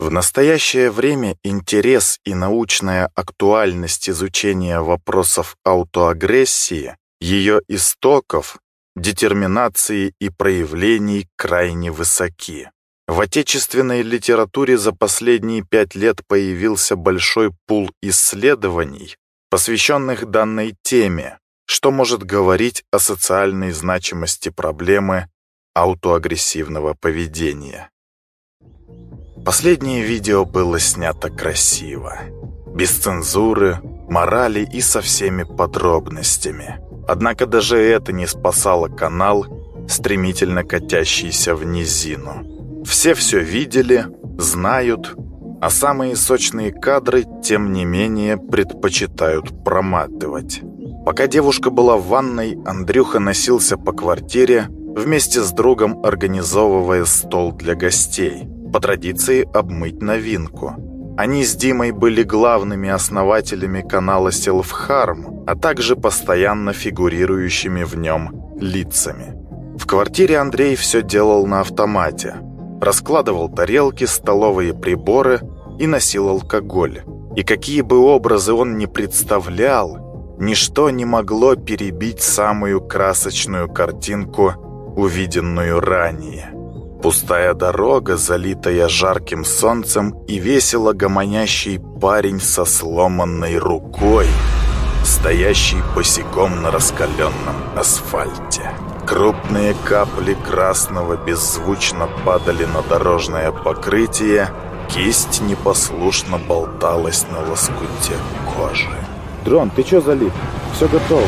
В настоящее время интерес и научная актуальность изучения вопросов аутоагрессии, ее истоков, детерминации и проявлений крайне высоки. В отечественной литературе за последние пять лет появился большой пул исследований, посвященных данной теме, что может говорить о социальной значимости проблемы аутоагрессивного поведения. Последнее видео было снято красиво, без цензуры, морали и со всеми подробностями. Однако даже это не спасало канал, стремительно катящийся в низину. Все все видели, знают, а самые сочные кадры, тем не менее, предпочитают проматывать. Пока девушка была в ванной, Андрюха носился по квартире, вместе с другом организовывая стол для гостей – по традиции обмыть новинку. Они с Димой были главными основателями канала Селфхарм, а также постоянно фигурирующими в нем лицами. В квартире Андрей все делал на автомате. Раскладывал тарелки, столовые приборы и носил алкоголь. И какие бы образы он ни представлял, ничто не могло перебить самую красочную картинку, увиденную ранее. Пустая дорога, залитая жарким солнцем, и весело гомонящий парень со сломанной рукой, стоящий босиком на раскаленном асфальте. Крупные капли красного беззвучно падали на дорожное покрытие, кисть непослушно болталась на лоскуте кожи. «Дрон, ты чё залип? Все готово».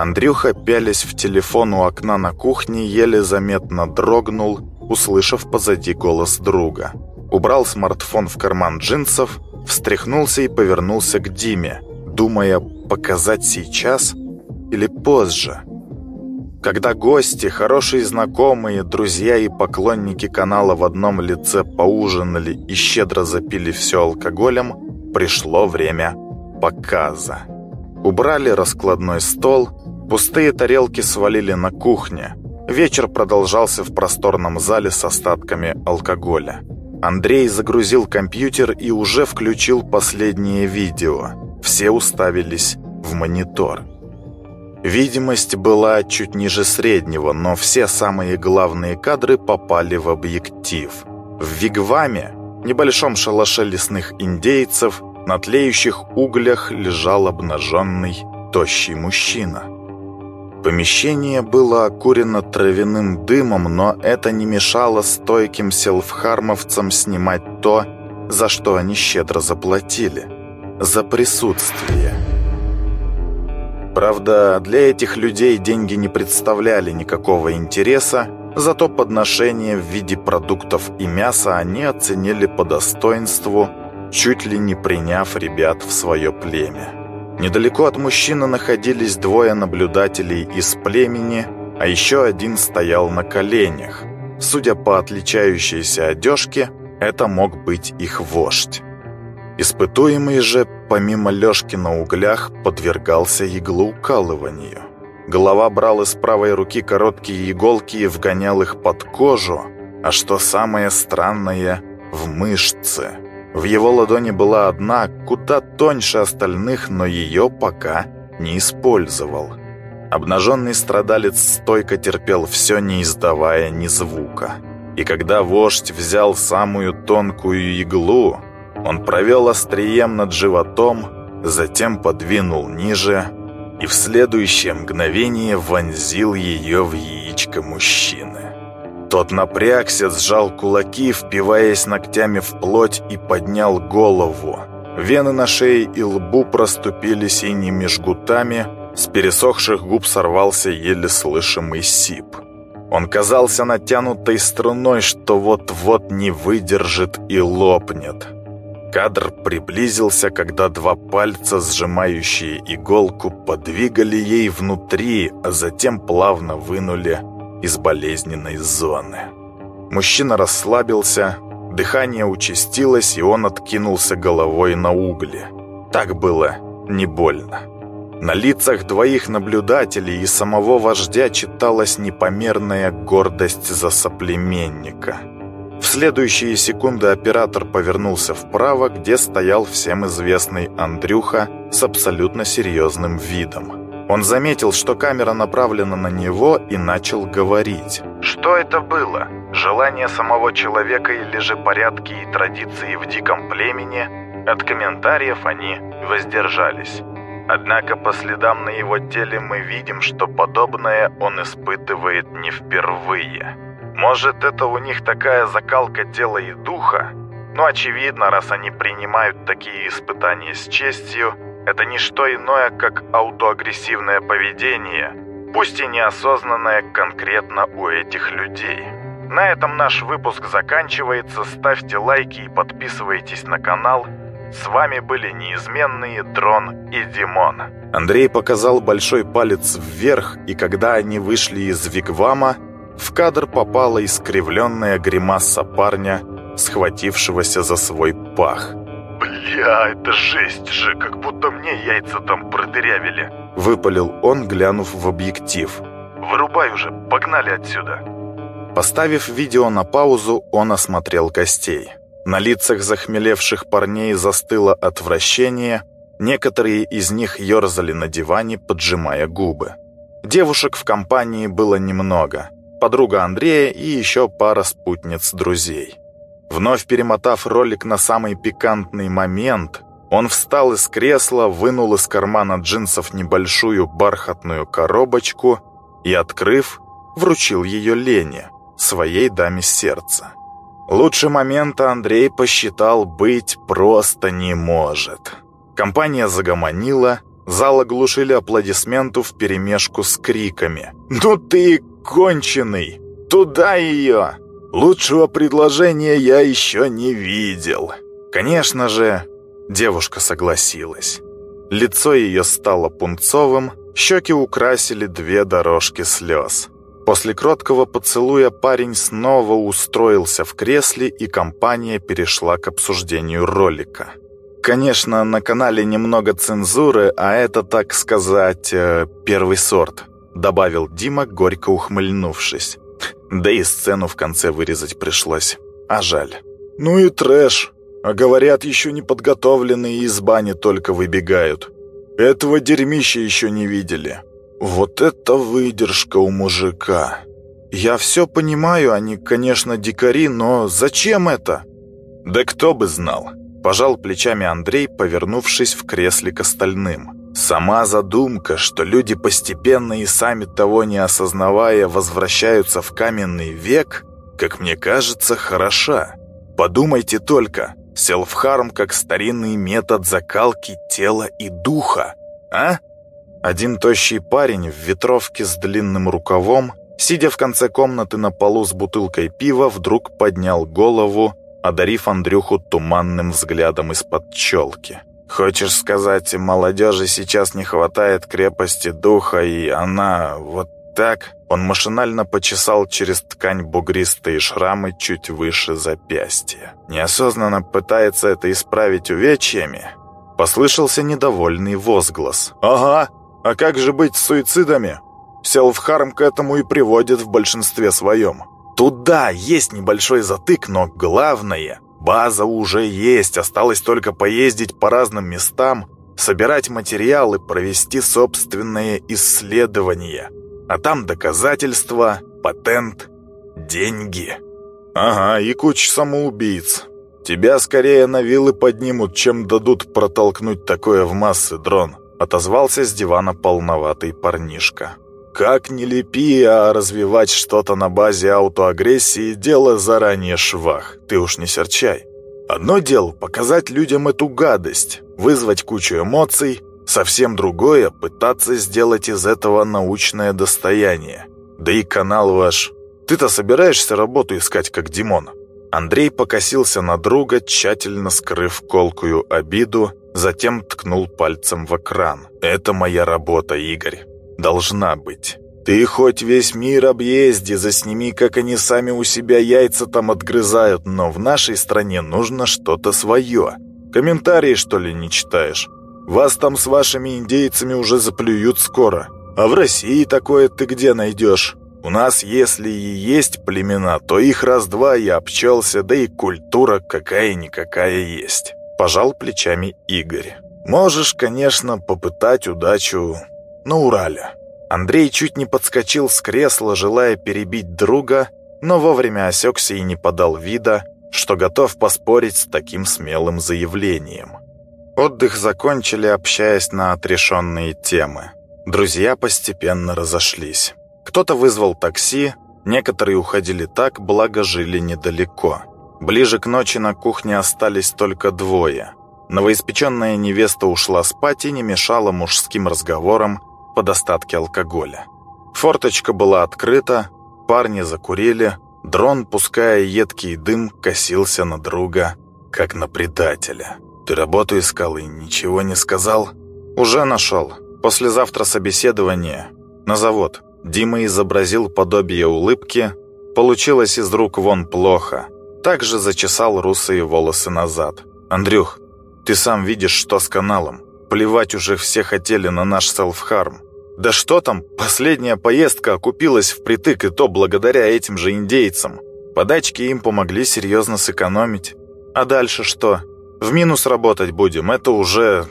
Андрюха, пялясь в телефон у окна на кухне, еле заметно дрогнул, услышав позади голос друга. Убрал смартфон в карман джинсов, встряхнулся и повернулся к Диме, думая, показать сейчас или позже. Когда гости, хорошие знакомые, друзья и поклонники канала в одном лице поужинали и щедро запили все алкоголем, пришло время показа. Убрали раскладной стол, Пустые тарелки свалили на кухне. Вечер продолжался в просторном зале с остатками алкоголя. Андрей загрузил компьютер и уже включил последнее видео. Все уставились в монитор. Видимость была чуть ниже среднего, но все самые главные кадры попали в объектив. В Вигваме, небольшом шалаше лесных индейцев, на тлеющих углях лежал обнаженный, тощий мужчина. Помещение было окурено травяным дымом, но это не мешало стойким селфхармовцам снимать то, за что они щедро заплатили. За присутствие. Правда, для этих людей деньги не представляли никакого интереса, зато подношения в виде продуктов и мяса они оценили по достоинству, чуть ли не приняв ребят в свое племя. Недалеко от мужчины находились двое наблюдателей из племени, а еще один стоял на коленях. Судя по отличающейся одежке, это мог быть их вождь. Испытуемый же, помимо лёжки на углях, подвергался иглоукалыванию. Голова брал из правой руки короткие иголки и вгонял их под кожу, а что самое странное, в мышцы – в его ладони была одна, куда тоньше остальных, но ее пока не использовал. Обнаженный страдалец стойко терпел все, не издавая ни звука. И когда вождь взял самую тонкую иглу, он провел острием над животом, затем подвинул ниже и в следующее мгновение вонзил ее в яичко мужчины. Тот напрягся, сжал кулаки, впиваясь ногтями в плоть и поднял голову. Вены на шее и лбу проступили синими жгутами, с пересохших губ сорвался еле слышимый сип. Он казался натянутой струной, что вот-вот не выдержит и лопнет. Кадр приблизился, когда два пальца, сжимающие иголку, подвигали ей внутри, а затем плавно вынули из болезненной зоны. Мужчина расслабился, дыхание участилось, и он откинулся головой на угли. Так было не больно. На лицах двоих наблюдателей и самого вождя читалась непомерная гордость за соплеменника. В следующие секунды оператор повернулся вправо, где стоял всем известный Андрюха с абсолютно серьезным видом. Он заметил, что камера направлена на него и начал говорить. Что это было? Желание самого человека или же порядки и традиции в диком племени? От комментариев они воздержались. Однако по следам на его теле мы видим, что подобное он испытывает не впервые. Может, это у них такая закалка тела и духа? Но очевидно, раз они принимают такие испытания с честью, это не что иное, как аутоагрессивное поведение, пусть и неосознанное конкретно у этих людей. На этом наш выпуск заканчивается. Ставьте лайки и подписывайтесь на канал. С вами были неизменные Дрон и Димон. Андрей показал большой палец вверх, и когда они вышли из Вигвама, в кадр попала искривленная гримаса парня, схватившегося за свой пах. «Бля, это жесть же, как будто мне яйца там продырявили!» Выпалил он, глянув в объектив. «Вырубай уже, погнали отсюда!» Поставив видео на паузу, он осмотрел гостей. На лицах захмелевших парней застыло отвращение, некоторые из них ерзали на диване, поджимая губы. Девушек в компании было немного. Подруга Андрея и еще пара спутниц друзей. Вновь перемотав ролик на самый пикантный момент, он встал из кресла, вынул из кармана джинсов небольшую бархатную коробочку и, открыв, вручил ее Лене, своей даме сердца. Лучше момента Андрей посчитал быть просто не может. Компания загомонила, зал оглушили аплодисменту вперемешку с криками. «Ну ты конченый! Туда ее!» Лучшего предложения я еще не видел. Конечно же, девушка согласилась. Лицо ее стало пунцовым, щеки украсили две дорожки слез. После кроткого поцелуя парень снова устроился в кресле, и компания перешла к обсуждению ролика. Конечно, на канале немного цензуры, а это, так сказать, э, первый сорт, добавил Дима, горько ухмыльнувшись. Да и сцену в конце вырезать пришлось. А жаль. Ну и трэш. А говорят, еще неподготовленные из бани только выбегают. Этого дерьмища еще не видели. Вот это выдержка у мужика. Я все понимаю, они, конечно, дикари, но зачем это? Да кто бы знал. Пожал плечами Андрей, повернувшись в кресле к остальным. Сама задумка, что люди постепенно и сами того не осознавая возвращаются в каменный век, как мне кажется, хороша. Подумайте только, селфхарм как старинный метод закалки тела и духа, а? Один тощий парень в ветровке с длинным рукавом, сидя в конце комнаты на полу с бутылкой пива, вдруг поднял голову, одарив Андрюху туманным взглядом из-под челки. «Хочешь сказать, молодежи сейчас не хватает крепости духа, и она вот так?» Он машинально почесал через ткань бугристые шрамы чуть выше запястья. Неосознанно пытается это исправить увечьями. Послышался недовольный возглас. «Ага, а как же быть с суицидами? Селфхарм к этому и приводит в большинстве своем. Туда есть небольшой затык, но главное, база уже есть, осталось только поездить по разным местам, собирать материалы, провести собственные исследования. А там доказательства, патент, деньги. Ага, и куча самоубийц. Тебя скорее на вилы поднимут, чем дадут протолкнуть такое в массы, дрон отозвался с дивана полноватый парнишка. «Как не лепи, а развивать что-то на базе аутоагрессии – дело заранее швах, ты уж не серчай. Одно дело – показать людям эту гадость, вызвать кучу эмоций, совсем другое – пытаться сделать из этого научное достояние. Да и канал ваш. Ты-то собираешься работу искать, как Димон?» Андрей покосился на друга, тщательно скрыв колкую обиду, затем ткнул пальцем в экран. «Это моя работа, Игорь. Должна быть. Ты хоть весь мир объезди, засними, как они сами у себя яйца там отгрызают, но в нашей стране нужно что-то свое. Комментарии, что ли, не читаешь? Вас там с вашими индейцами уже заплюют скоро. А в России такое ты где найдешь? У нас, если и есть племена, то их раз-два я общался, да и культура какая-никакая есть. Пожал плечами Игорь. Можешь, конечно, попытать удачу на Урале. Андрей чуть не подскочил с кресла, желая перебить друга, но вовремя осекся и не подал вида, что готов поспорить с таким смелым заявлением. Отдых закончили, общаясь на отрешенные темы. Друзья постепенно разошлись. Кто-то вызвал такси, некоторые уходили так, благо жили недалеко. Ближе к ночи на кухне остались только двое. Новоиспеченная невеста ушла спать и не мешала мужским разговорам по достатке алкоголя. Форточка была открыта, парни закурили, дрон, пуская едкий дым, косился на друга, как на предателя. «Ты работу искал и ничего не сказал?» «Уже нашел. Послезавтра собеседование. На завод». Дима изобразил подобие улыбки. Получилось из рук вон плохо. Также зачесал русые волосы назад. «Андрюх, ты сам видишь, что с каналом. Плевать уже все хотели на наш селфхарм. Да что там, последняя поездка окупилась впритык, и то благодаря этим же индейцам. Подачки им помогли серьезно сэкономить. А дальше что? В минус работать будем, это уже...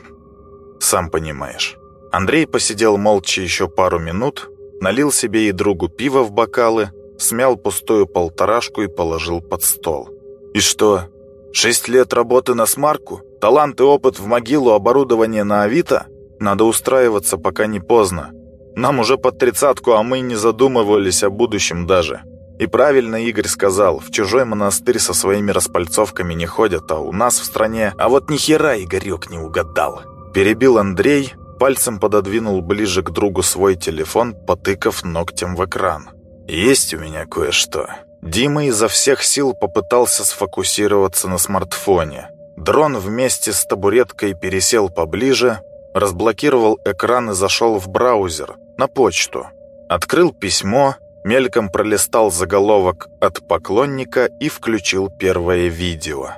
Сам понимаешь. Андрей посидел молча еще пару минут, налил себе и другу пива в бокалы, смял пустую полторашку и положил под стол. «И что? Шесть лет работы на смарку? Талант и опыт в могилу, оборудование на Авито? Надо устраиваться, пока не поздно. Нам уже под тридцатку, а мы не задумывались о будущем даже. И правильно Игорь сказал, в чужой монастырь со своими распальцовками не ходят, а у нас в стране... А вот ни хера Игорек не угадал. Перебил Андрей, пальцем пододвинул ближе к другу свой телефон, потыкав ногтем в экран. «Есть у меня кое-что». Дима изо всех сил попытался сфокусироваться на смартфоне. Дрон вместе с табуреткой пересел поближе, разблокировал экран и зашел в браузер, на почту. Открыл письмо, мельком пролистал заголовок от поклонника и включил первое видео.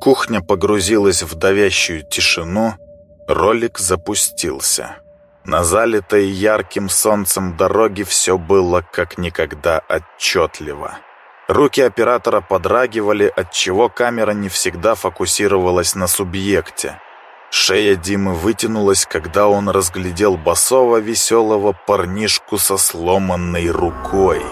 Кухня погрузилась в давящую тишину, ролик запустился. На залитой ярким солнцем дороге все было как никогда отчетливо. Руки оператора подрагивали, отчего камера не всегда фокусировалась на субъекте. Шея Димы вытянулась, когда он разглядел басового веселого парнишку со сломанной рукой.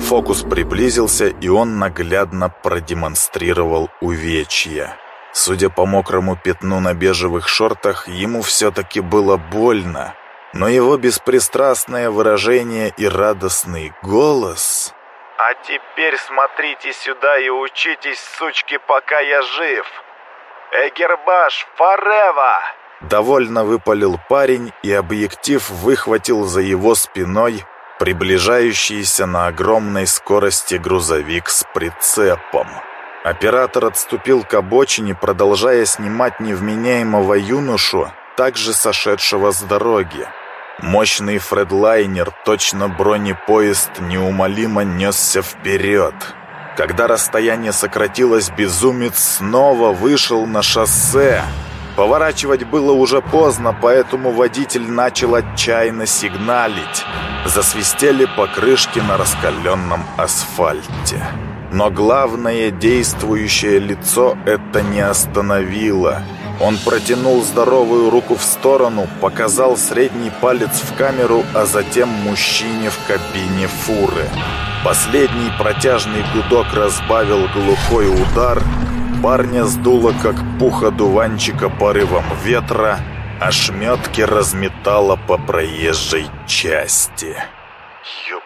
Фокус приблизился, и он наглядно продемонстрировал увечья. Судя по мокрому пятну на бежевых шортах, ему все-таки было больно, но его беспристрастное выражение и радостный голос а теперь смотрите сюда и учитесь, сучки, пока я жив. Эгербаш, форева! Довольно выпалил парень, и объектив выхватил за его спиной приближающийся на огромной скорости грузовик с прицепом. Оператор отступил к обочине, продолжая снимать невменяемого юношу, также сошедшего с дороги. Мощный фредлайнер, точно бронепоезд, неумолимо несся вперед. Когда расстояние сократилось, безумец снова вышел на шоссе. Поворачивать было уже поздно, поэтому водитель начал отчаянно сигналить. Засвистели покрышки на раскаленном асфальте. Но главное действующее лицо это не остановило – он протянул здоровую руку в сторону, показал средний палец в камеру, а затем мужчине в кабине фуры. Последний протяжный гудок разбавил глухой удар. Парня сдуло, как пуха дуванчика порывом ветра, а шметки разметало по проезжей части.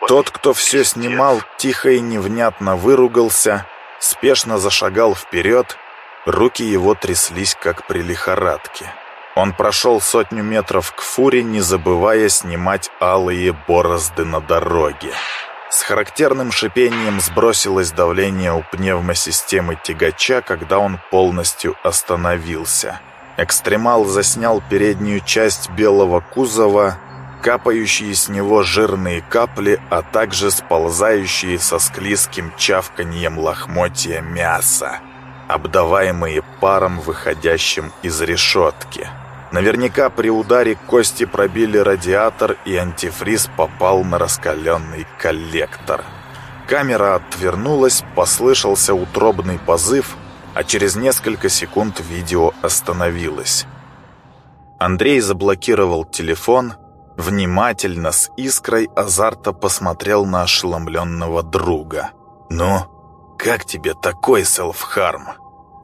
Тот, кто все снимал, тихо и невнятно выругался, спешно зашагал вперед, Руки его тряслись, как при лихорадке. Он прошел сотню метров к фуре, не забывая снимать алые борозды на дороге. С характерным шипением сбросилось давление у пневмосистемы тягача, когда он полностью остановился. Экстремал заснял переднюю часть белого кузова, капающие с него жирные капли, а также сползающие со склизким чавканьем лохмотья мяса обдаваемые паром, выходящим из решетки. Наверняка при ударе кости пробили радиатор, и антифриз попал на раскаленный коллектор. Камера отвернулась, послышался утробный позыв, а через несколько секунд видео остановилось. Андрей заблокировал телефон, внимательно, с искрой азарта посмотрел на ошеломленного друга. «Ну, как тебе такой селфхарм?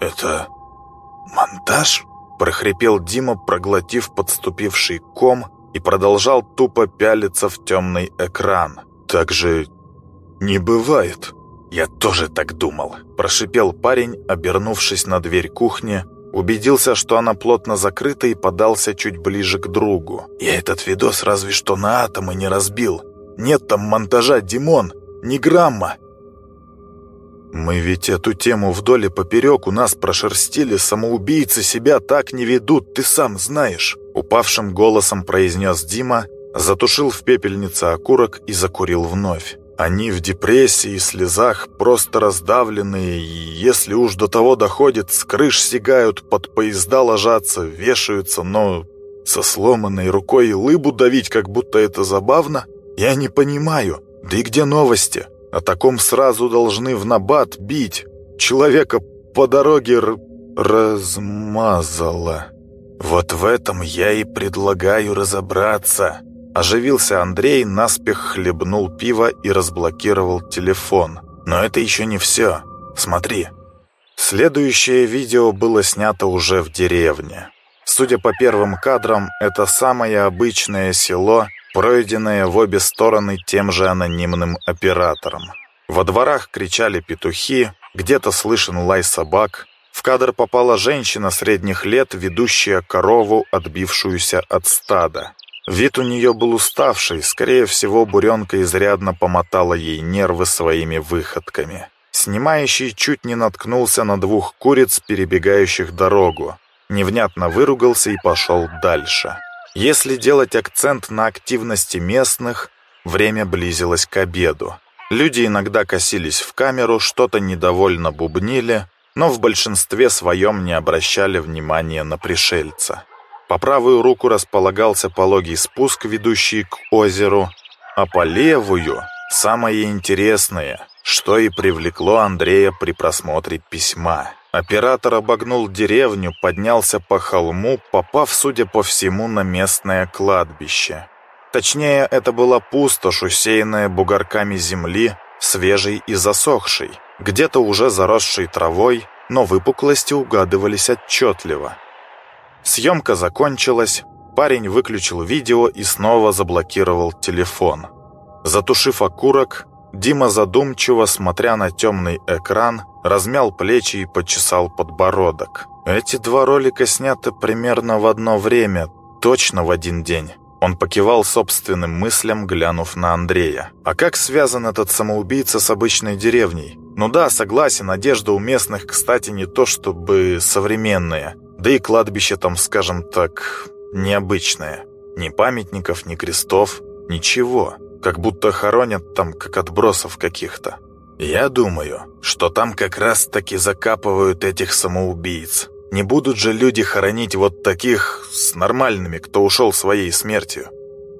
Это монтаж?» прохрипел Дима, проглотив подступивший ком и продолжал тупо пялиться в темный экран. «Так же не бывает». «Я тоже так думал», – прошипел парень, обернувшись на дверь кухни, убедился, что она плотно закрыта и подался чуть ближе к другу. «Я этот видос разве что на атомы не разбил. Нет там монтажа, Димон, ни грамма». «Мы ведь эту тему вдоль и поперек у нас прошерстили, самоубийцы себя так не ведут, ты сам знаешь», упавшим голосом произнес Дима, затушил в пепельнице окурок и закурил вновь. Они в депрессии и слезах, просто раздавленные, и если уж до того доходит, с крыш сигают, под поезда ложатся, вешаются, но со сломанной рукой лыбу давить, как будто это забавно, я не понимаю. Да и где новости? О таком сразу должны в набат бить. Человека по дороге размазало. Вот в этом я и предлагаю разобраться. Оживился Андрей, наспех хлебнул пиво и разблокировал телефон. Но это еще не все. Смотри. Следующее видео было снято уже в деревне. Судя по первым кадрам, это самое обычное село, пройденное в обе стороны тем же анонимным оператором. Во дворах кричали петухи, где-то слышен лай собак. В кадр попала женщина средних лет, ведущая корову, отбившуюся от стада. Вид у нее был уставший, скорее всего, буренка изрядно помотала ей нервы своими выходками. Снимающий чуть не наткнулся на двух куриц, перебегающих дорогу. Невнятно выругался и пошел дальше. Если делать акцент на активности местных, время близилось к обеду. Люди иногда косились в камеру, что-то недовольно бубнили, но в большинстве своем не обращали внимания на пришельца. По правую руку располагался пологий спуск, ведущий к озеру, а по левую – самое интересное, что и привлекло Андрея при просмотре письма. Оператор обогнул деревню, поднялся по холму, попав, судя по всему, на местное кладбище. Точнее, это была пустошь, усеянная бугорками земли, свежей и засохшей, где-то уже заросшей травой, но выпуклости угадывались отчетливо. Съемка закончилась, парень выключил видео и снова заблокировал телефон. Затушив окурок, Дима задумчиво, смотря на темный экран, размял плечи и почесал подбородок. Эти два ролика сняты примерно в одно время, точно в один день. Он покивал собственным мыслям, глянув на Андрея. А как связан этот самоубийца с обычной деревней? Ну да, согласен, одежда у местных, кстати, не то чтобы современная. Да и кладбище там, скажем так, необычное. Ни памятников, ни крестов, ничего. Как будто хоронят там, как отбросов каких-то. Я думаю, что там как раз-таки закапывают этих самоубийц. Не будут же люди хоронить вот таких с нормальными, кто ушел своей смертью.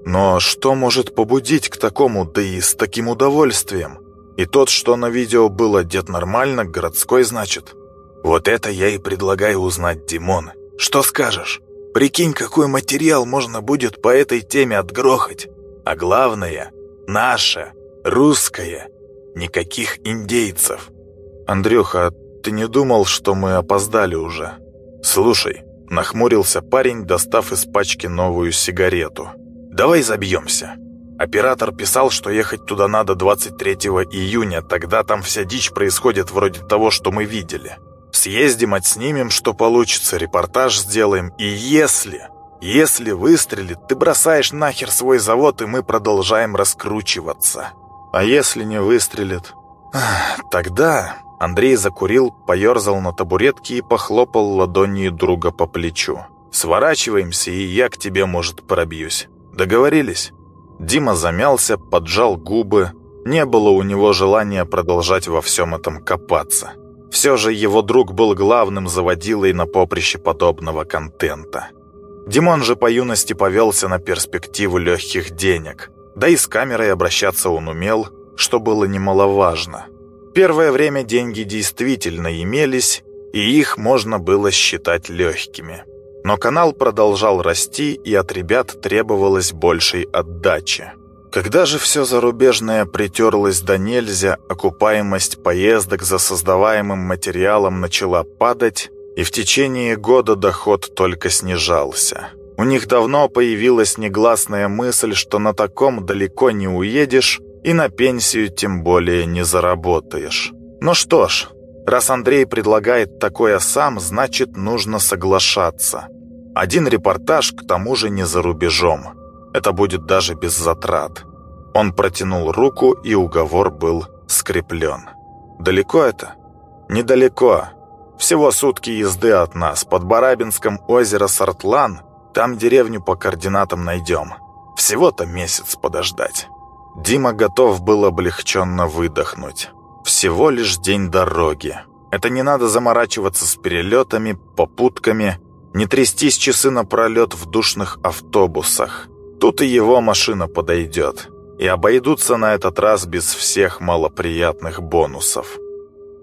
Но что может побудить к такому, да и с таким удовольствием? И тот, что на видео был одет нормально, городской, значит. Вот это я и предлагаю узнать, Димон. Что скажешь? Прикинь, какой материал можно будет по этой теме отгрохать. А главное, наше, русское. Никаких индейцев. Андрюха, ты не думал, что мы опоздали уже? Слушай, нахмурился парень, достав из пачки новую сигарету. Давай забьемся. Оператор писал, что ехать туда надо 23 июня, тогда там вся дичь происходит вроде того, что мы видели. Съездим, отснимем, что получится, репортаж сделаем. И если, если выстрелит, ты бросаешь нахер свой завод, и мы продолжаем раскручиваться. А если не выстрелит? Тогда Андрей закурил, поерзал на табуретке и похлопал ладонью друга по плечу. «Сворачиваемся, и я к тебе, может, пробьюсь. Договорились?» Дима замялся, поджал губы. Не было у него желания продолжать во всем этом копаться. Все же его друг был главным заводилой на поприще подобного контента. Димон же по юности повелся на перспективу легких денег. Да и с камерой обращаться он умел, что было немаловажно. Первое время деньги действительно имелись, и их можно было считать легкими. Но канал продолжал расти, и от ребят требовалось большей отдачи. Когда же все зарубежное притерлось до нельзя, окупаемость поездок за создаваемым материалом начала падать, и в течение года доход только снижался. У них давно появилась негласная мысль, что на таком далеко не уедешь и на пенсию тем более не заработаешь. Ну что ж, раз Андрей предлагает такое сам, значит нужно соглашаться. Один репортаж к тому же не за рубежом. Это будет даже без затрат. Он протянул руку, и уговор был скреплен. Далеко это? Недалеко. Всего сутки езды от нас. Под Барабинском озеро Сартлан. Там деревню по координатам найдем. Всего-то месяц подождать. Дима готов был облегченно выдохнуть. Всего лишь день дороги. Это не надо заморачиваться с перелетами, попутками, не трястись часы напролет в душных автобусах. Тут и его машина подойдет. И обойдутся на этот раз без всех малоприятных бонусов.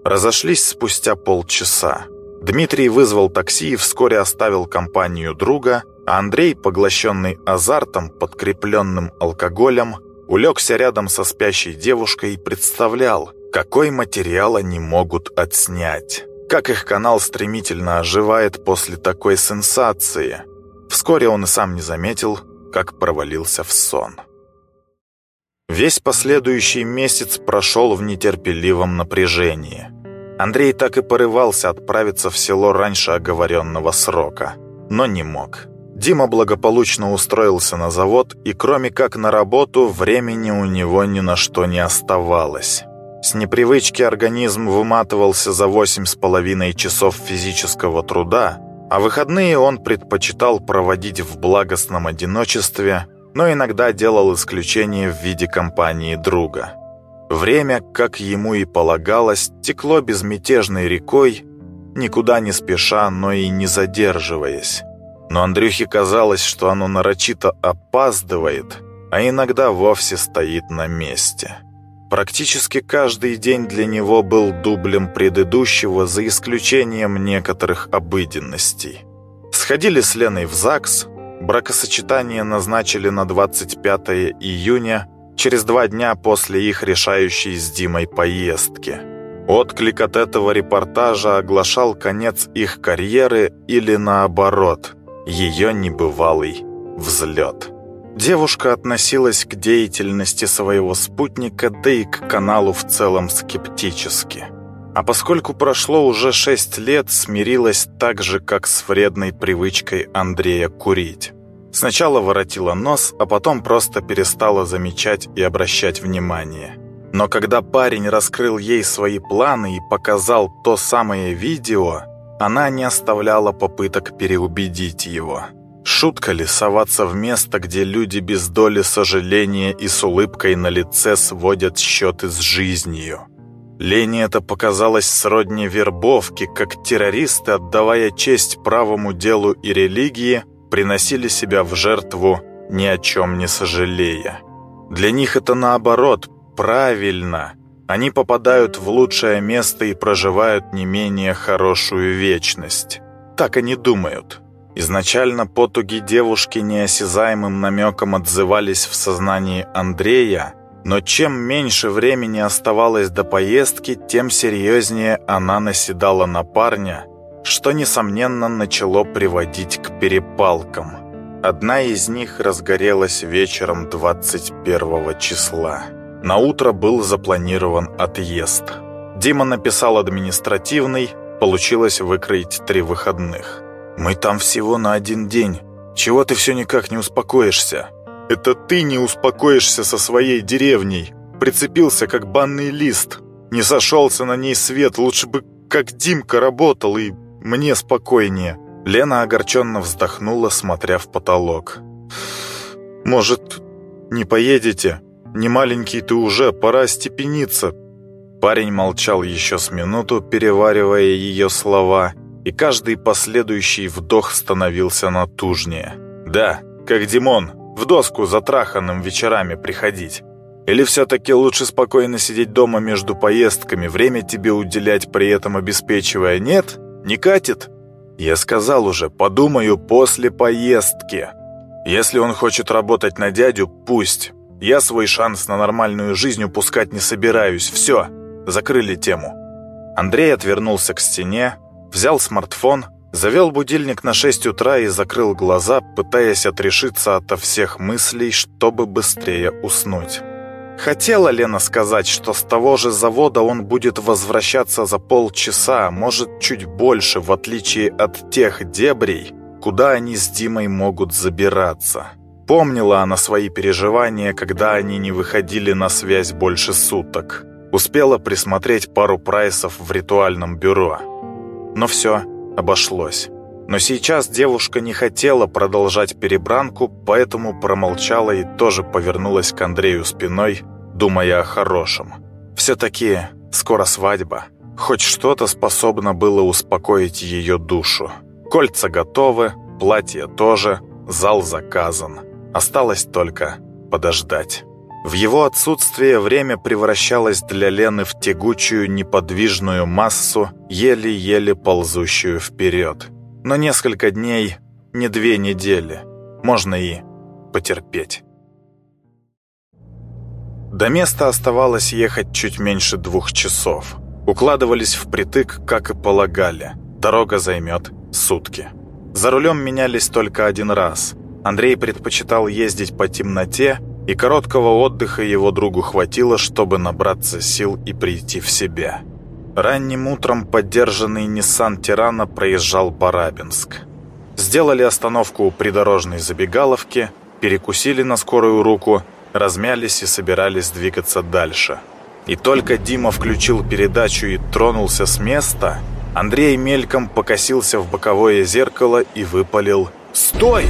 Разошлись спустя полчаса. Дмитрий вызвал такси и вскоре оставил компанию друга, а Андрей, поглощенный азартом, подкрепленным алкоголем, улегся рядом со спящей девушкой и представлял, какой материал они могут отснять. Как их канал стремительно оживает после такой сенсации. Вскоре он и сам не заметил, как провалился в сон. Весь последующий месяц прошел в нетерпеливом напряжении. Андрей так и порывался отправиться в село раньше оговоренного срока, но не мог. Дима благополучно устроился на завод, и кроме как на работу, времени у него ни на что не оставалось. С непривычки организм выматывался за восемь с половиной часов физического труда, а выходные он предпочитал проводить в благостном одиночестве, но иногда делал исключение в виде компании друга. Время, как ему и полагалось, текло безмятежной рекой, никуда не спеша, но и не задерживаясь. Но Андрюхе казалось, что оно нарочито опаздывает, а иногда вовсе стоит на месте. Практически каждый день для него был дублем предыдущего, за исключением некоторых обыденностей. Сходили с Леной в ЗАГС, бракосочетание назначили на 25 июня, через два дня после их решающей с Димой поездки. Отклик от этого репортажа оглашал конец их карьеры или наоборот, ее небывалый взлет. Девушка относилась к деятельности своего спутника, да и к каналу в целом скептически. А поскольку прошло уже шесть лет, смирилась так же, как с вредной привычкой Андрея курить. Сначала воротила нос, а потом просто перестала замечать и обращать внимание. Но когда парень раскрыл ей свои планы и показал то самое видео, она не оставляла попыток переубедить его. Шутка ли соваться в место, где люди без доли сожаления и с улыбкой на лице сводят счеты с жизнью? Лене это показалось сродни вербовки, как террористы, отдавая честь правому делу и религии, приносили себя в жертву, ни о чем не сожалея. Для них это наоборот, правильно. Они попадают в лучшее место и проживают не менее хорошую вечность. Так они думают. Изначально потуги девушки неосязаемым намеком отзывались в сознании Андрея, но чем меньше времени оставалось до поездки, тем серьезнее она наседала на парня, что, несомненно, начало приводить к перепалкам. Одна из них разгорелась вечером 21 числа. На утро был запланирован отъезд. Дима написал административный, получилось выкроить три выходных. «Мы там всего на один день. Чего ты все никак не успокоишься?» «Это ты не успокоишься со своей деревней. Прицепился, как банный лист. Не сошелся на ней свет. Лучше бы, как Димка, работал, и мне спокойнее». Лена огорченно вздохнула, смотря в потолок. «Может, не поедете? Не маленький ты уже, пора степениться». Парень молчал еще с минуту, переваривая ее слова, и каждый последующий вдох становился натужнее. Да, как Димон, в доску затраханным вечерами приходить. Или все-таки лучше спокойно сидеть дома между поездками, время тебе уделять, при этом обеспечивая? Нет? Не катит? Я сказал уже, подумаю после поездки. Если он хочет работать на дядю, пусть. Я свой шанс на нормальную жизнь упускать не собираюсь. Все, закрыли тему. Андрей отвернулся к стене, взял смартфон, завел будильник на 6 утра и закрыл глаза, пытаясь отрешиться ото всех мыслей, чтобы быстрее уснуть. Хотела Лена сказать, что с того же завода он будет возвращаться за полчаса, может, чуть больше, в отличие от тех дебрей, куда они с Димой могут забираться. Помнила она свои переживания, когда они не выходили на связь больше суток. Успела присмотреть пару прайсов в ритуальном бюро. Но все обошлось. Но сейчас девушка не хотела продолжать перебранку, поэтому промолчала и тоже повернулась к Андрею спиной, думая о хорошем. Все-таки скоро свадьба. Хоть что-то способно было успокоить ее душу. Кольца готовы, платье тоже, зал заказан. Осталось только подождать. В его отсутствие время превращалось для Лены в тягучую неподвижную массу, еле-еле ползущую вперед. Но несколько дней, не две недели, можно и потерпеть. До места оставалось ехать чуть меньше двух часов. Укладывались впритык, как и полагали. Дорога займет сутки. За рулем менялись только один раз. Андрей предпочитал ездить по темноте, и короткого отдыха его другу хватило, чтобы набраться сил и прийти в себя. Ранним утром поддержанный Nissan Тирана проезжал Барабинск. Сделали остановку у придорожной забегаловки, перекусили на скорую руку, размялись и собирались двигаться дальше. И только Дима включил передачу и тронулся с места, Андрей мельком покосился в боковое зеркало и выпалил «Стой!».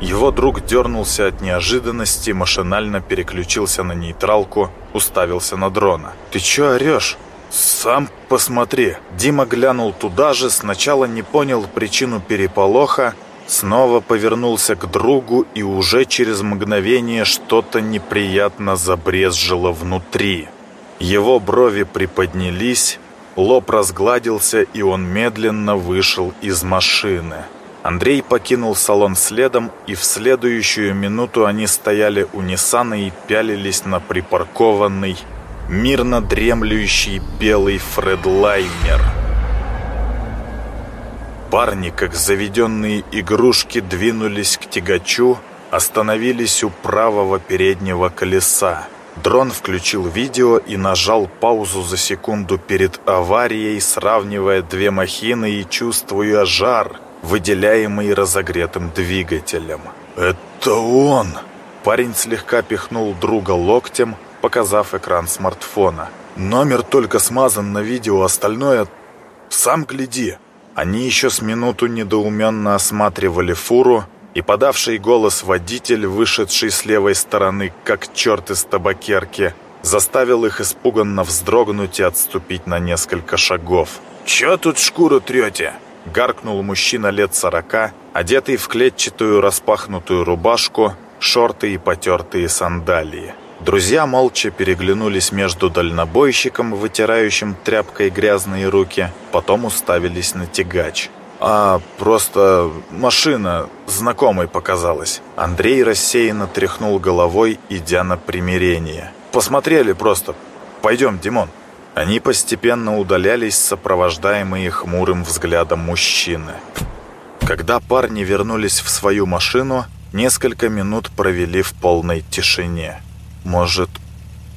Его друг дернулся от неожиданности, машинально переключился на нейтралку, уставился на дрона. «Ты чё орёшь?» «Сам посмотри». Дима глянул туда же, сначала не понял причину переполоха, снова повернулся к другу, и уже через мгновение что-то неприятно забрезжило внутри. Его брови приподнялись, лоб разгладился, и он медленно вышел из машины. Андрей покинул салон следом, и в следующую минуту они стояли у Ниссана и пялились на припаркованный мирно дремлющий белый фредлайнер. Парни, как заведенные игрушки, двинулись к тягачу, остановились у правого переднего колеса. Дрон включил видео и нажал паузу за секунду перед аварией, сравнивая две махины и чувствуя жар, выделяемый разогретым двигателем. «Это он!» Парень слегка пихнул друга локтем, показав экран смартфона. «Номер только смазан на видео, остальное... Сам гляди!» Они еще с минуту недоуменно осматривали фуру, и подавший голос водитель, вышедший с левой стороны, как черт из табакерки, заставил их испуганно вздрогнуть и отступить на несколько шагов. «Че тут шкуру трете?» — гаркнул мужчина лет сорока, одетый в клетчатую распахнутую рубашку, шорты и потертые сандалии. Друзья молча переглянулись между дальнобойщиком, вытирающим тряпкой грязные руки, потом уставились на тягач. «А, просто машина знакомой показалась». Андрей рассеянно тряхнул головой, идя на примирение. «Посмотрели просто. Пойдем, Димон». Они постепенно удалялись, сопровождаемые хмурым взглядом мужчины. Когда парни вернулись в свою машину, несколько минут провели в полной тишине. «Может,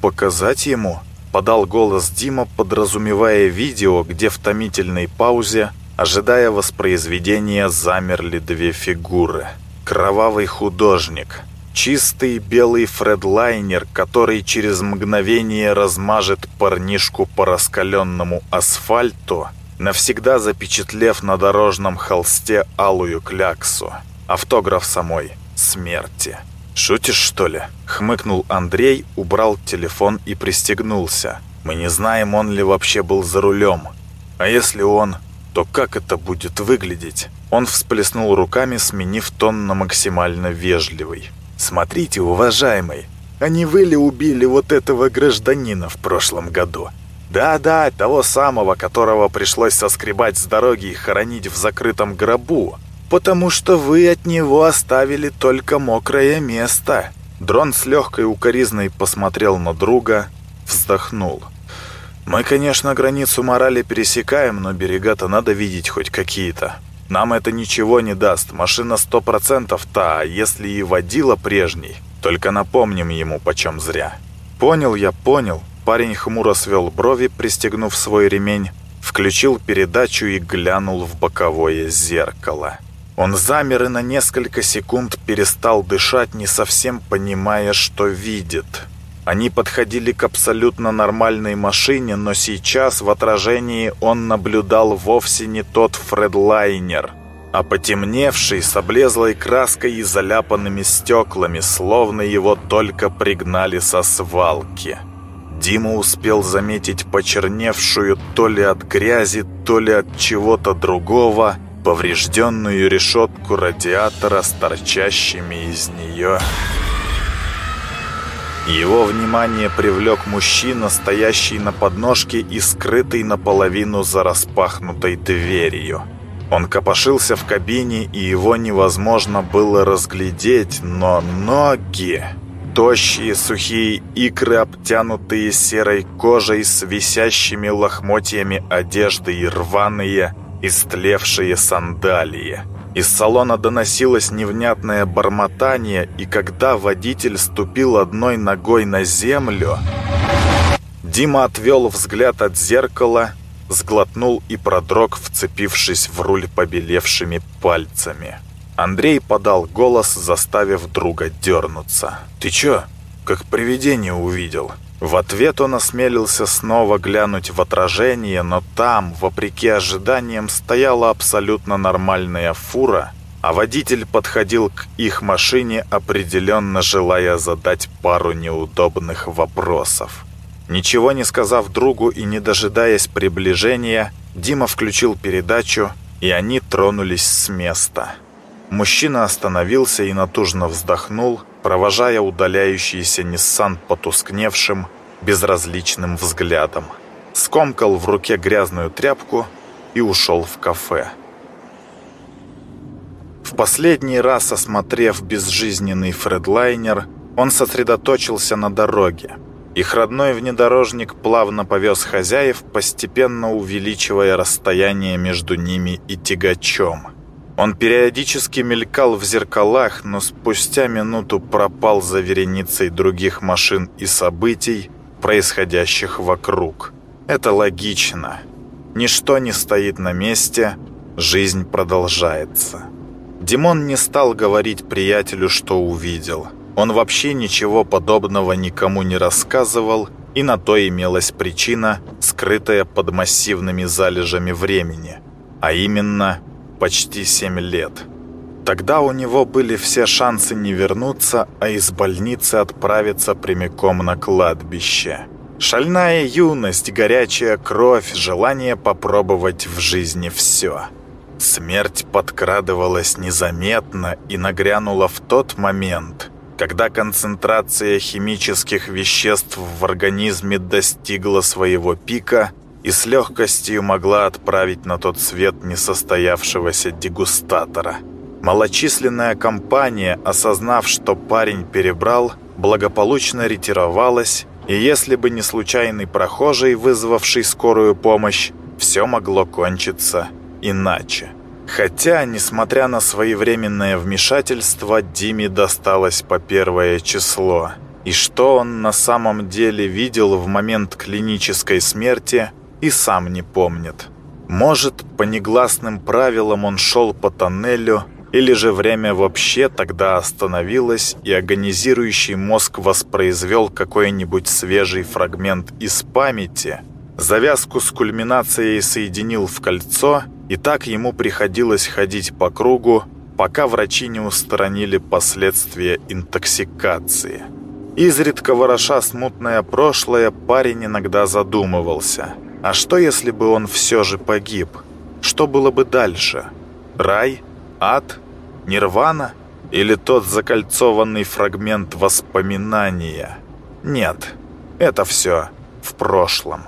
показать ему?» Подал голос Дима, подразумевая видео, где в томительной паузе, ожидая воспроизведения, замерли две фигуры. Кровавый художник. Чистый белый фредлайнер, который через мгновение размажет парнишку по раскаленному асфальту, навсегда запечатлев на дорожном холсте алую кляксу. Автограф самой смерти. «Шутишь, что ли?» — хмыкнул Андрей, убрал телефон и пристегнулся. «Мы не знаем, он ли вообще был за рулем. А если он, то как это будет выглядеть? Он всплеснул руками, сменив тон на максимально вежливый. «Смотрите, уважаемый, а не вы ли убили вот этого гражданина в прошлом году? Да-да, того самого, которого пришлось соскребать с дороги и хоронить в закрытом гробу, потому что вы от него оставили только мокрое место». Дрон с легкой укоризной посмотрел на друга, вздохнул. «Мы, конечно, границу морали пересекаем, но берега-то надо видеть хоть какие-то. Нам это ничего не даст, машина сто процентов та, а если и водила прежний, только напомним ему почем зря». «Понял я, понял». Парень хмуро свел брови, пристегнув свой ремень, включил передачу и глянул в боковое зеркало. Он замер и на несколько секунд перестал дышать, не совсем понимая, что видит. Они подходили к абсолютно нормальной машине, но сейчас в отражении он наблюдал вовсе не тот Фредлайнер, а потемневший с облезлой краской и заляпанными стеклами, словно его только пригнали со свалки. Дима успел заметить почерневшую то ли от грязи, то ли от чего-то другого, поврежденную решетку радиатора с торчащими из нее... Его внимание привлек мужчина, стоящий на подножке и скрытый наполовину за распахнутой дверью. Он копошился в кабине, и его невозможно было разглядеть, но ноги... Тощие сухие икры, обтянутые серой кожей с висящими лохмотьями одежды и рваные, истлевшие сандалии. Из салона доносилось невнятное бормотание, и когда водитель ступил одной ногой на землю... Дима отвел взгляд от зеркала, сглотнул и продрог, вцепившись в руль побелевшими пальцами. Андрей подал голос, заставив друга дернуться. «Ты чё? Как привидение увидел?» В ответ он осмелился снова глянуть в отражение, но там, вопреки ожиданиям, стояла абсолютно нормальная фура, а водитель подходил к их машине, определенно желая задать пару неудобных вопросов. Ничего не сказав другу и не дожидаясь приближения, Дима включил передачу, и они тронулись с места. Мужчина остановился и натужно вздохнул, провожая удаляющийся Ниссан потускневшим, безразличным взглядом. Скомкал в руке грязную тряпку и ушел в кафе. В последний раз осмотрев безжизненный фредлайнер, он сосредоточился на дороге. Их родной внедорожник плавно повез хозяев, постепенно увеличивая расстояние между ними и тягачом – он периодически мелькал в зеркалах, но спустя минуту пропал за вереницей других машин и событий, происходящих вокруг. Это логично. Ничто не стоит на месте, жизнь продолжается. Димон не стал говорить приятелю, что увидел. Он вообще ничего подобного никому не рассказывал, и на то имелась причина, скрытая под массивными залежами времени. А именно – почти семь лет. Тогда у него были все шансы не вернуться, а из больницы отправиться прямиком на кладбище. Шальная юность, горячая кровь, желание попробовать в жизни все. Смерть подкрадывалась незаметно и нагрянула в тот момент, когда концентрация химических веществ в организме достигла своего пика – и с легкостью могла отправить на тот свет несостоявшегося дегустатора. Малочисленная компания, осознав, что парень перебрал, благополучно ретировалась, и если бы не случайный прохожий, вызвавший скорую помощь, все могло кончиться иначе. Хотя, несмотря на своевременное вмешательство, Диме досталось по первое число. И что он на самом деле видел в момент клинической смерти – и сам не помнит. Может, по негласным правилам он шел по тоннелю, или же время вообще тогда остановилось, и агонизирующий мозг воспроизвел какой-нибудь свежий фрагмент из памяти, завязку с кульминацией соединил в кольцо, и так ему приходилось ходить по кругу, пока врачи не устранили последствия интоксикации. Изредка вороша смутное прошлое, парень иногда задумывался – а что, если бы он все же погиб? Что было бы дальше? Рай? Ад? Нирвана? Или тот закольцованный фрагмент воспоминания? Нет, это все в прошлом.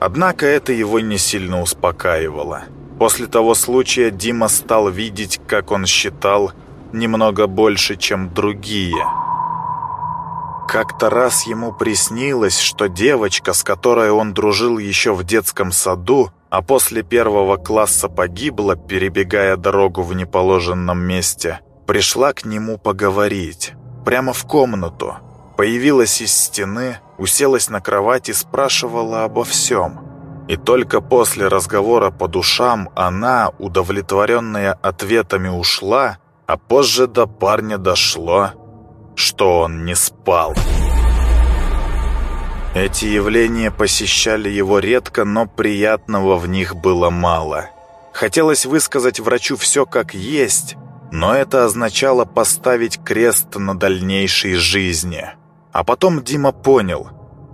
Однако это его не сильно успокаивало. После того случая Дима стал видеть, как он считал, немного больше, чем другие. Как-то раз ему приснилось, что девочка, с которой он дружил еще в детском саду, а после первого класса погибла, перебегая дорогу в неположенном месте, пришла к нему поговорить. Прямо в комнату. Появилась из стены, уселась на кровать и спрашивала обо всем. И только после разговора по душам она, удовлетворенная ответами, ушла, а позже до парня дошло, что он не спал. Эти явления посещали его редко, но приятного в них было мало. Хотелось высказать врачу все как есть, но это означало поставить крест на дальнейшей жизни. А потом Дима понял,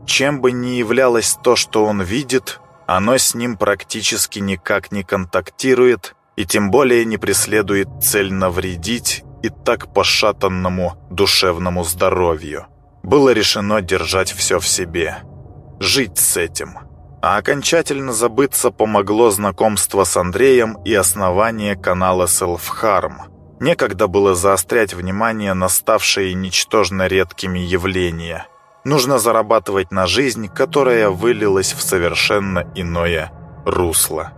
чем бы ни являлось то, что он видит, оно с ним практически никак не контактирует и тем более не преследует цель навредить и так пошатанному душевному здоровью. Было решено держать все в себе, жить с этим. А окончательно забыться помогло знакомство с Андреем и основание канала Self Harm. Некогда было заострять внимание на ставшие ничтожно редкими явления – Нужно зарабатывать на жизнь, которая вылилась в совершенно иное русло.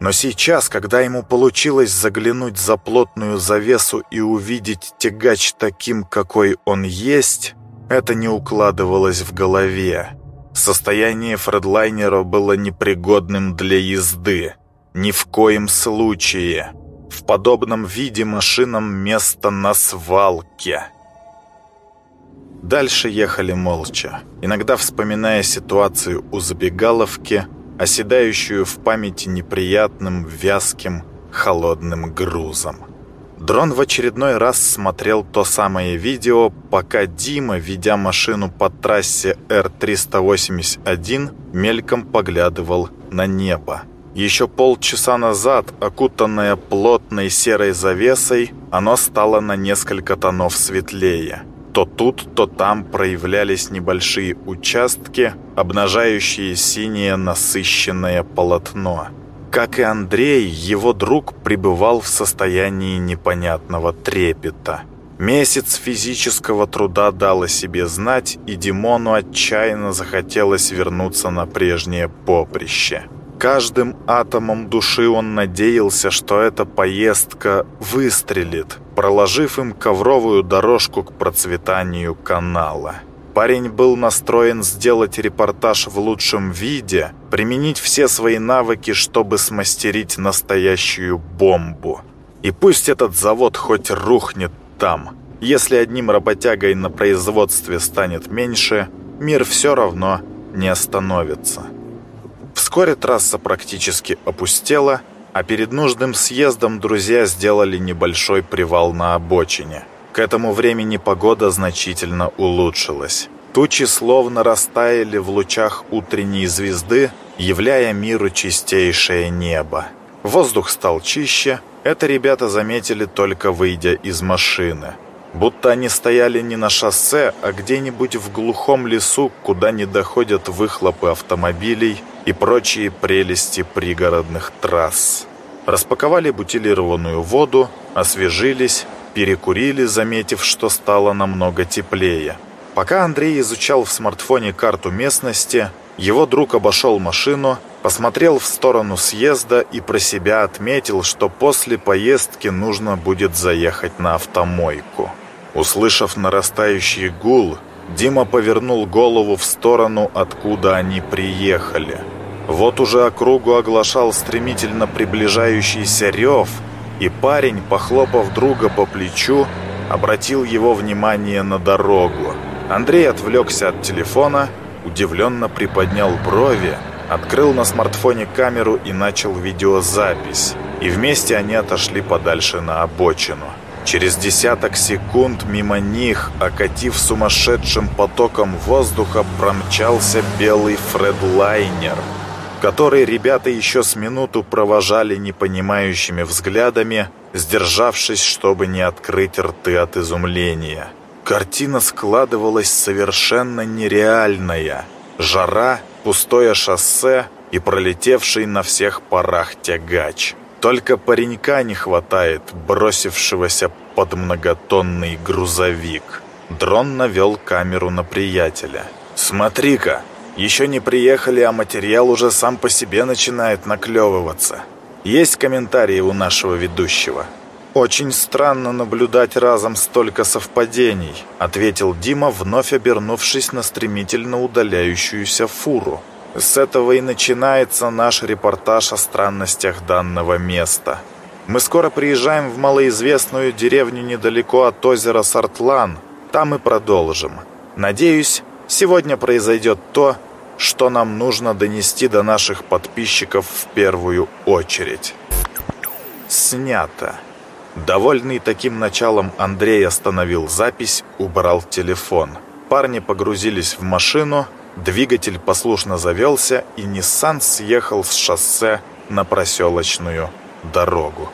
Но сейчас, когда ему получилось заглянуть за плотную завесу и увидеть тягач таким, какой он есть, это не укладывалось в голове. Состояние фредлайнера было непригодным для езды. Ни в коем случае. В подобном виде машинам место на свалке. Дальше ехали молча, иногда вспоминая ситуацию у забегаловки, оседающую в памяти неприятным, вязким, холодным грузом. Дрон в очередной раз смотрел то самое видео, пока Дима, ведя машину по трассе Р-381, мельком поглядывал на небо. Еще полчаса назад, окутанное плотной серой завесой, оно стало на несколько тонов светлее. То тут, то там проявлялись небольшие участки, обнажающие синее насыщенное полотно. Как и Андрей, его друг пребывал в состоянии непонятного трепета. Месяц физического труда дал о себе знать, и Димону отчаянно захотелось вернуться на прежнее поприще. Каждым атомом души он надеялся, что эта поездка выстрелит, проложив им ковровую дорожку к процветанию канала. Парень был настроен сделать репортаж в лучшем виде, применить все свои навыки, чтобы смастерить настоящую бомбу. И пусть этот завод хоть рухнет там. Если одним работягой на производстве станет меньше, мир все равно не остановится. Вскоре трасса практически опустела, а перед нужным съездом друзья сделали небольшой привал на обочине. К этому времени погода значительно улучшилась. Тучи словно растаяли в лучах утренней звезды, являя миру чистейшее небо. Воздух стал чище, это ребята заметили только выйдя из машины. Будто они стояли не на шоссе, а где-нибудь в глухом лесу, куда не доходят выхлопы автомобилей и прочие прелести пригородных трасс. Распаковали бутилированную воду, освежились, перекурили, заметив, что стало намного теплее. Пока Андрей изучал в смартфоне карту местности, его друг обошел машину, посмотрел в сторону съезда и про себя отметил, что после поездки нужно будет заехать на автомойку. Услышав нарастающий гул, Дима повернул голову в сторону, откуда они приехали. Вот уже округу оглашал стремительно приближающийся рев, и парень, похлопав друга по плечу, обратил его внимание на дорогу. Андрей отвлекся от телефона, удивленно приподнял брови, открыл на смартфоне камеру и начал видеозапись. И вместе они отошли подальше на обочину. Через десяток секунд мимо них, окатив сумасшедшим потоком воздуха, промчался белый фредлайнер. который ребята еще с минуту провожали непонимающими взглядами, сдержавшись, чтобы не открыть рты от изумления. Картина складывалась совершенно нереальная. Жара, пустое шоссе и пролетевший на всех парах тягач. Только паренька не хватает, бросившегося под многотонный грузовик. Дрон навел камеру на приятеля. «Смотри-ка, еще не приехали, а материал уже сам по себе начинает наклевываться. Есть комментарии у нашего ведущего?» «Очень странно наблюдать разом столько совпадений», ответил Дима, вновь обернувшись на стремительно удаляющуюся фуру. «С этого и начинается наш репортаж о странностях данного места. Мы скоро приезжаем в малоизвестную деревню недалеко от озера Сартлан. Там и продолжим. Надеюсь, сегодня произойдет то, что нам нужно донести до наших подписчиков в первую очередь». Снято. Довольный таким началом Андрей остановил запись, убрал телефон. Парни погрузились в машину, двигатель послушно завелся, и Ниссан съехал с шоссе на проселочную дорогу.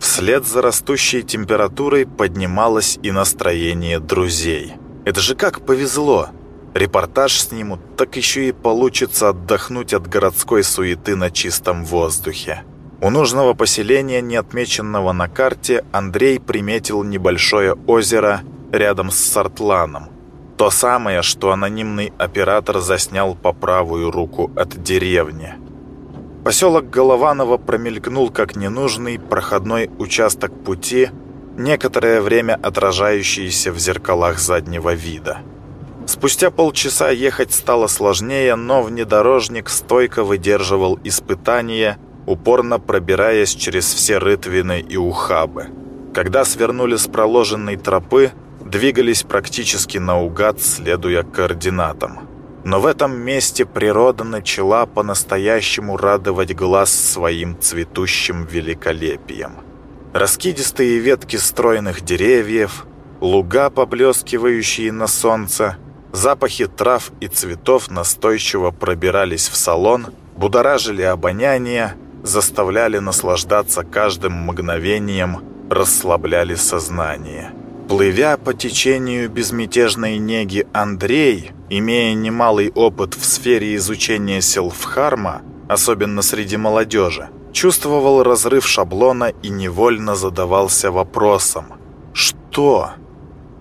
Вслед за растущей температурой поднималось и настроение друзей. Это же как повезло! Репортаж снимут, так еще и получится отдохнуть от городской суеты на чистом воздухе. У нужного поселения, не отмеченного на карте, Андрей приметил небольшое озеро рядом с Сартланом. То самое, что анонимный оператор заснял по правую руку от деревни. Поселок Голованово промелькнул как ненужный проходной участок пути, некоторое время отражающийся в зеркалах заднего вида. Спустя полчаса ехать стало сложнее, но внедорожник стойко выдерживал испытания – упорно пробираясь через все рытвины и ухабы. Когда свернули с проложенной тропы, двигались практически наугад, следуя координатам. Но в этом месте природа начала по-настоящему радовать глаз своим цветущим великолепием. Раскидистые ветки стройных деревьев, луга, поблескивающие на солнце, запахи трав и цветов настойчиво пробирались в салон, будоражили обоняние, заставляли наслаждаться каждым мгновением, расслабляли сознание. Плывя по течению безмятежной неги Андрей, имея немалый опыт в сфере изучения селфхарма, особенно среди молодежи, чувствовал разрыв шаблона и невольно задавался вопросом «Что?»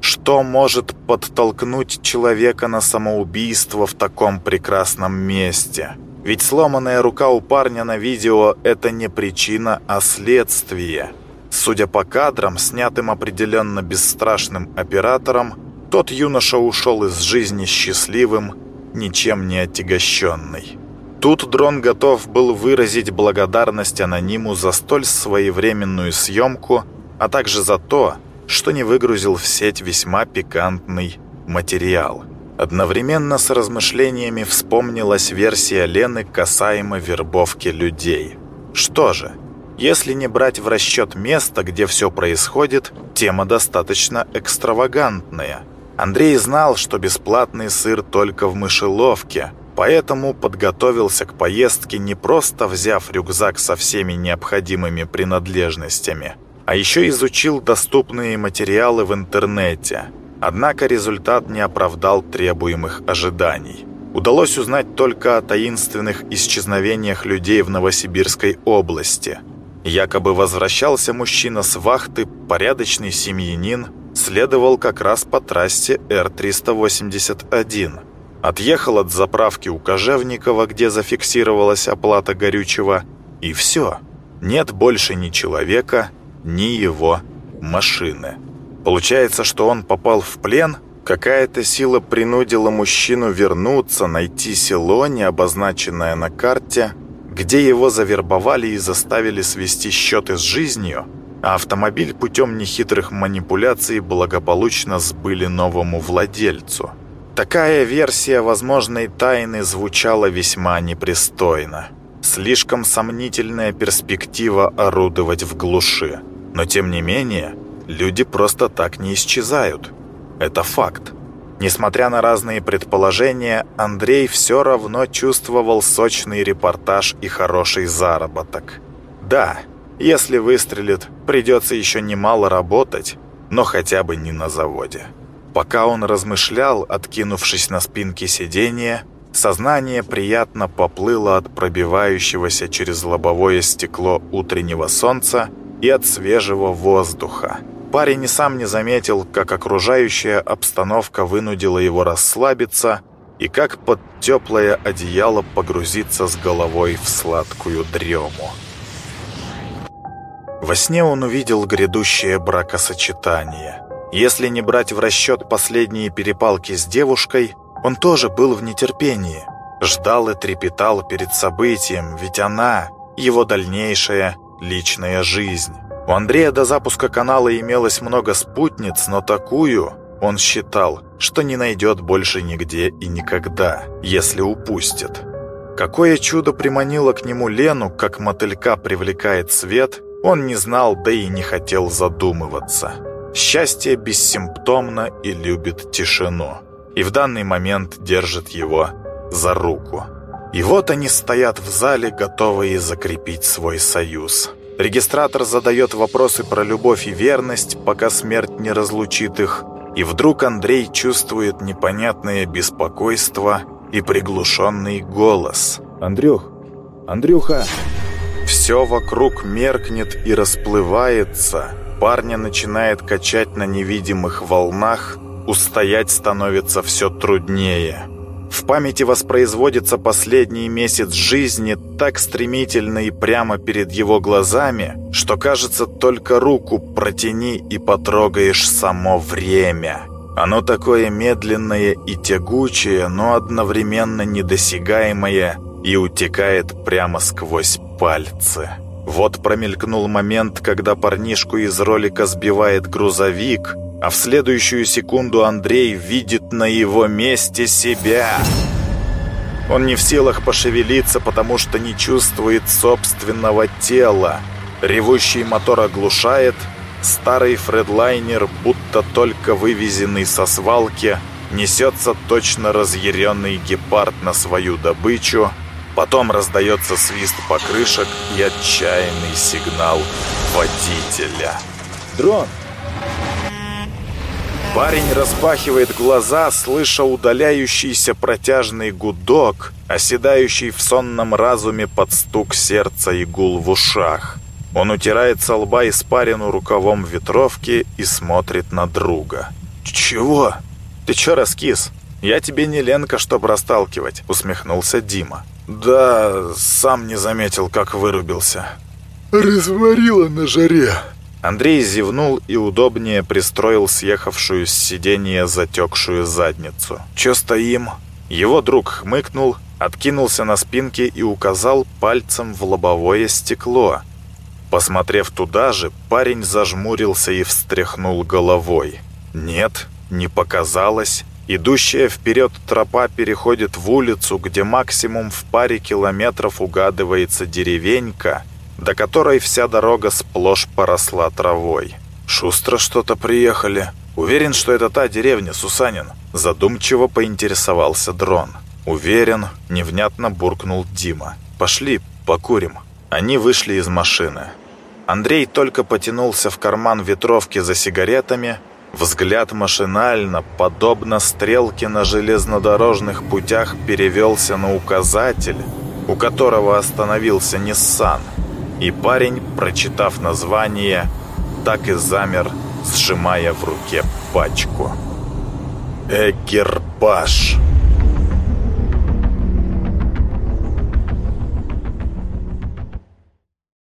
Что может подтолкнуть человека на самоубийство в таком прекрасном месте? Ведь сломанная рука у парня на видео – это не причина, а следствие. Судя по кадрам, снятым определенно бесстрашным оператором, тот юноша ушел из жизни счастливым, ничем не отягощенный. Тут дрон готов был выразить благодарность анониму за столь своевременную съемку, а также за то, что не выгрузил в сеть весьма пикантный материал – Одновременно с размышлениями вспомнилась версия Лены касаемо вербовки людей. Что же, если не брать в расчет место, где все происходит, тема достаточно экстравагантная. Андрей знал, что бесплатный сыр только в мышеловке, поэтому подготовился к поездке не просто взяв рюкзак со всеми необходимыми принадлежностями, а еще изучил доступные материалы в интернете – Однако результат не оправдал требуемых ожиданий. Удалось узнать только о таинственных исчезновениях людей в Новосибирской области. Якобы возвращался мужчина с вахты, порядочный семьянин, следовал как раз по трассе Р-381. Отъехал от заправки у Кожевникова, где зафиксировалась оплата горючего, и все. Нет больше ни человека, ни его машины. Получается, что он попал в плен? Какая-то сила принудила мужчину вернуться, найти село, не обозначенное на карте, где его завербовали и заставили свести счеты с жизнью, а автомобиль путем нехитрых манипуляций благополучно сбыли новому владельцу. Такая версия возможной тайны звучала весьма непристойно. Слишком сомнительная перспектива орудовать в глуши. Но тем не менее, Люди просто так не исчезают. Это факт. Несмотря на разные предположения, Андрей все равно чувствовал сочный репортаж и хороший заработок. Да, если выстрелит, придется еще немало работать, но хотя бы не на заводе. Пока он размышлял, откинувшись на спинке сиденья, сознание приятно поплыло от пробивающегося через лобовое стекло утреннего солнца и от свежего воздуха. Парень и сам не заметил, как окружающая обстановка вынудила его расслабиться и как под теплое одеяло погрузиться с головой в сладкую дрему. Во сне он увидел грядущее бракосочетание. Если не брать в расчет последние перепалки с девушкой, он тоже был в нетерпении. Ждал и трепетал перед событием, ведь она – его дальнейшая личная жизнь. У Андрея до запуска канала имелось много спутниц, но такую он считал, что не найдет больше нигде и никогда, если упустит. Какое чудо приманило к нему Лену, как мотылька привлекает свет, он не знал, да и не хотел задумываться. Счастье бессимптомно и любит тишину. И в данный момент держит его за руку. И вот они стоят в зале, готовые закрепить свой союз. Регистратор задает вопросы про любовь и верность, пока смерть не разлучит их, и вдруг Андрей чувствует непонятное беспокойство и приглушенный голос. «Андрюх! Андрюха!» Все вокруг меркнет и расплывается. Парня начинает качать на невидимых волнах, устоять становится все труднее. В памяти воспроизводится последний месяц жизни так стремительно и прямо перед его глазами, что кажется только руку протяни и потрогаешь само время. Оно такое медленное и тягучее, но одновременно недосягаемое и утекает прямо сквозь пальцы. Вот промелькнул момент, когда парнишку из ролика сбивает грузовик – а в следующую секунду Андрей видит на его месте себя. Он не в силах пошевелиться, потому что не чувствует собственного тела. Ревущий мотор оглушает, старый фредлайнер, будто только вывезенный со свалки, несется точно разъяренный гепард на свою добычу, потом раздается свист покрышек и отчаянный сигнал водителя. «Дрон! Парень распахивает глаза, слыша удаляющийся протяжный гудок, оседающий в сонном разуме под стук сердца и гул в ушах. Он утирает со лба испарину рукавом ветровки и смотрит на друга. «Чего? Ты чё раскис? Я тебе не Ленка, чтоб расталкивать», — усмехнулся Дима. «Да, сам не заметил, как вырубился». «Разварила на жаре», Андрей зевнул и удобнее пристроил съехавшую с сиденья затекшую задницу. «Чё стоим?» Его друг хмыкнул, откинулся на спинке и указал пальцем в лобовое стекло. Посмотрев туда же, парень зажмурился и встряхнул головой. «Нет, не показалось». Идущая вперед тропа переходит в улицу, где максимум в паре километров угадывается деревенька – до которой вся дорога сплошь поросла травой. «Шустро что-то приехали. Уверен, что это та деревня, Сусанин?» Задумчиво поинтересовался дрон. «Уверен», — невнятно буркнул Дима. «Пошли, покурим». Они вышли из машины. Андрей только потянулся в карман ветровки за сигаретами, Взгляд машинально, подобно стрелке на железнодорожных путях, перевелся на указатель, у которого остановился Ниссан — и парень, прочитав название, так и замер, сжимая в руке пачку. «Эгербаш».